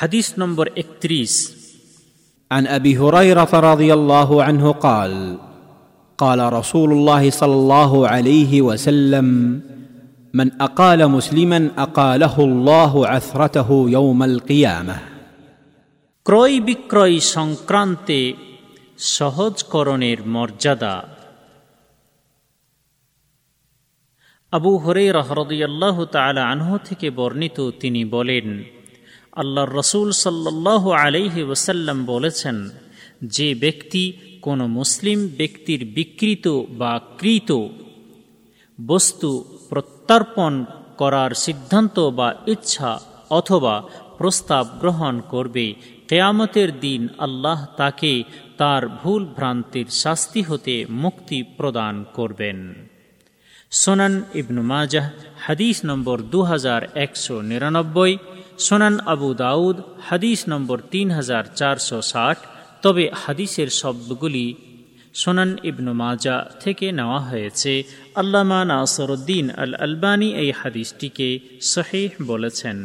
হাদিস নম্বর একত্রিশ عن ابي هريره رضي الله عنه قال قال رسول الله صلى الله عليه وسلم من اقال مسلما اقاله الله عثرته يوم القيامه ক্রয় বিক্রয় সংক্রান্তে সহজকরণের মর্যাদা আবু হরে রহরদিয়াল্লাহ তালা আনহু থেকে বর্ণিত তিনি বলেন আল্লাহর রসুল সাল্লাহ আলাইহি ওসাল্লাম বলেছেন, যে ব্যক্তি কোনো মুসলিম ব্যক্তির বিকৃত বা কৃত বস্তু প্রত্যার্পণ করার সিদ্ধান্ত বা ইচ্ছা অথবা প্রস্তাব গ্রহণ করবে, কেয়ামতের দিন আল্লাহ তাকে তার ভুল ভ্রান্তির শাস্তি হতে মুক্তি প্রদান করবেন। সোনান ইবনু মাজাহ, হাদিস নম্বর দু হাজার একশো নিরানব্বই সোনান আবু দাউদ, হাদিস নম্বর তিন হাজার চারশো ষাট। তবে হাদিসের শব্দগুলি সোনান ইবনু মাজা থেকে নেওয়া হয়েছে। আল্লামা নাসরুদ্দিন আল আলবানি এই হাদিসটিকে সহিহ বলেছেন।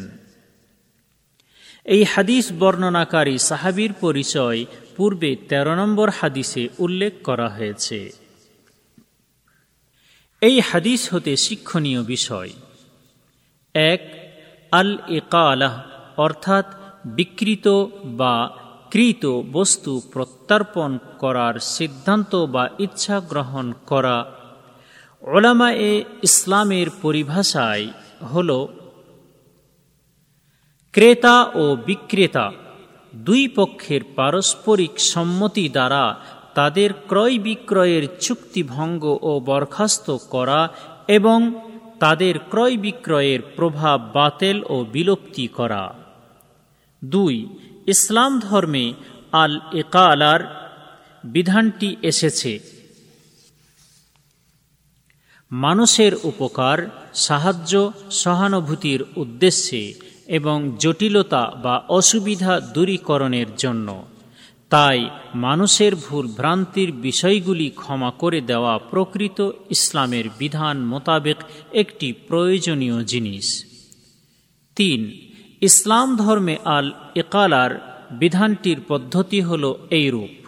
এই হাদিস বর্ণনাকারী সাহাবির পরিচয় পূর্বে ১৩ নম্বর হাদিসে উল্লেখ করা হয়েছে। এই হাদিস হতে শিক্ষণীয় বিষয়। এক আল একালাহ অর্থাৎ বিকৃত বা কৃত বস্তু প্রত্যার্পণ করার সিদ্ধান্ত বা ইচ্ছা গ্রহণ করা। ওলামা এ ইসলামের পরিভাষায় হল, ক্রেতা ও বিক্রেতা দুই পক্ষের পারস্পরিক সম্মতি দ্বারা তাদের ক্রয় বিক্রয়ের চুক্তিভঙ্গ ও বরখাস্ত করা এবং তাদের ক্রয় বিক্রয়ের প্রভাব বাতেল ও বিলুপ্তি করা। দুই, ইসলাম ধর্মে আল একালার বিধানটি এসেছে। মানুষের উপকার, সাহায্য, সহানুভূতির উদ্দেশ্যে এবং জটিলতা বা অসুবিধা দূরীকরণের জন্য। তাই মানুষের ভুল ভ্রান্তির বিষয়গুলি ক্ষমা করে দেওয়া প্রকৃত ইসলামের বিধান মোতাবেক একটি প্রয়োজনীয় জিনিস। তিন, ইসলাম ধর্মে আল একালার বিধানটির পদ্ধতি হল এইরূপ।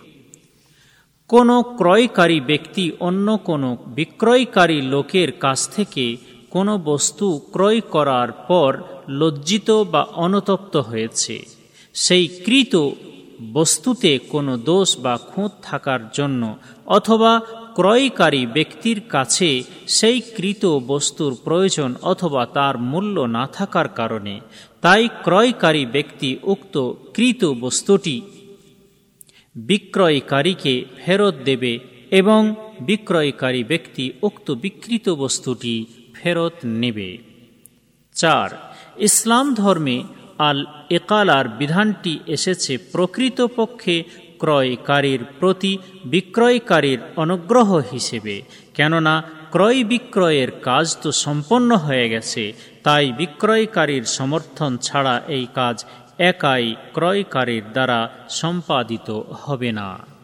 কোনো ক্রয়কারী ব্যক্তি অন্য কোনো বিক্রয়কারী লোকের কাছ থেকে কোনো বস্তু ক্রয় করার পর লজ্জিত বা অনুতপ্ত হয়েছে। সেই কৃত বস্তুতে কোনো দোষ বা খুঁত থাকার জন্য অথবা ক্রয়কারী ব্যক্তির কাছে সেই কৃত বস্তুর প্রয়োজন অথবা তার মূল্য না থাকার কারণে, তাই ক্রয়কারী ব্যক্তি উক্ত কৃত বস্তুটি বিক্রয়কারীকে ফেরত দেবে এবং বিক্রয়কারী ব্যক্তি উক্ত বিকৃত বস্তুটি ফেরত নেবে। চার, ইসলাম ধর্মে আল একালার বিধানটি এসেছে প্রকৃতপক্ষে ক্রয়কারীর প্রতি বিক্রয়কারীর অনুগ্রহ হিসেবে। কেননা, ক্রয় বিক্রয়ের কাজ তো সম্পন্ন হয়ে গেছে, তাই বিক্রয়কারীর সমর্থন ছাড়া এই কাজ একাই ক্রয়কারীর দ্বারা সম্পাদিত হবে না।